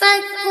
فك